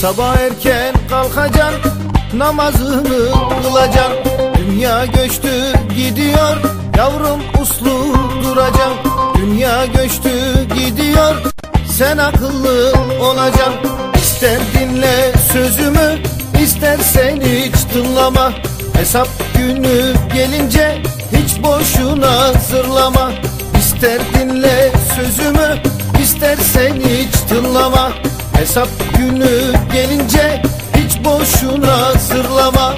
Sabah erken kalkacaksın Namazını kılacaksın. Dünya göçtü gidiyor Yavrum uslu duracaksın. Dünya göçtü gidiyor Sen akıllı olacaksın. İster dinle sözümü İstersen hiç tınlama Hesap günü gelince Hiç boşuna zırlama. İster dinle sözümü İstersen hiç tınlama Hesap günü gelince hiç boşuna zırlama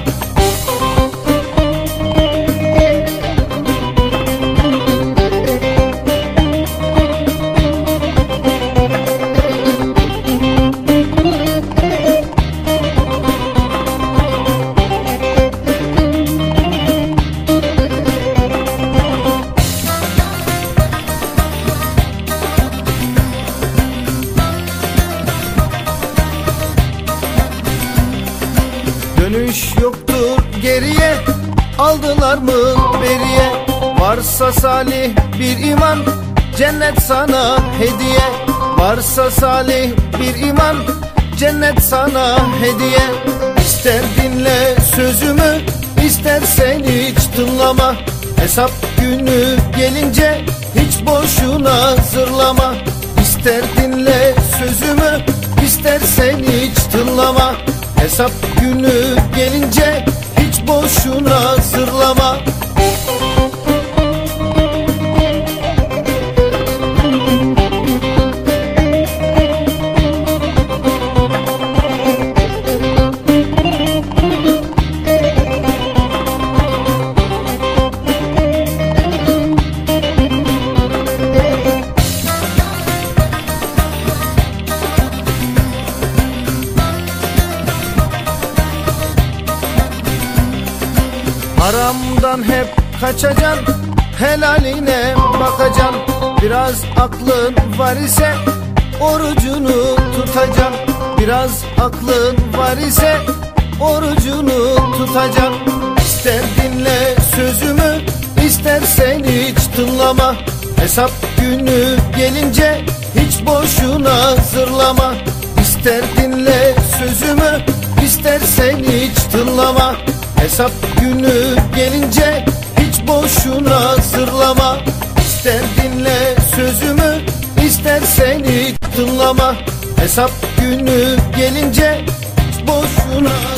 Dönüş yoktur geriye. Aldılar mı beriye? Varsa salih bir iman Cennet sana hediye. Varsa salih bir iman Cennet sana hediye. İster dinle sözümü İstersen hiç tınlama Hesap günü gelince Hiç boşuna zırlama. İster dinle sözümü İstersen hiç tınlama Hesap günü gelince hiç boşuna zırlama Haramdan hep kaçacaksın Helaline bakacaksın Biraz aklın var ise Orucunu tutacaksın Biraz aklın var ise Orucunu tutacaksın İster dinle sözümü İstersen hiç tınlama Hesap günü gelince Hiç boşuna zırlama. İster dinle sözümü İstersen hiç tınlama Hesap günü gelince hiç boşuna zırlama İster dinle sözümü istersen hiç tınlama. Hesap günü gelince hiç boşuna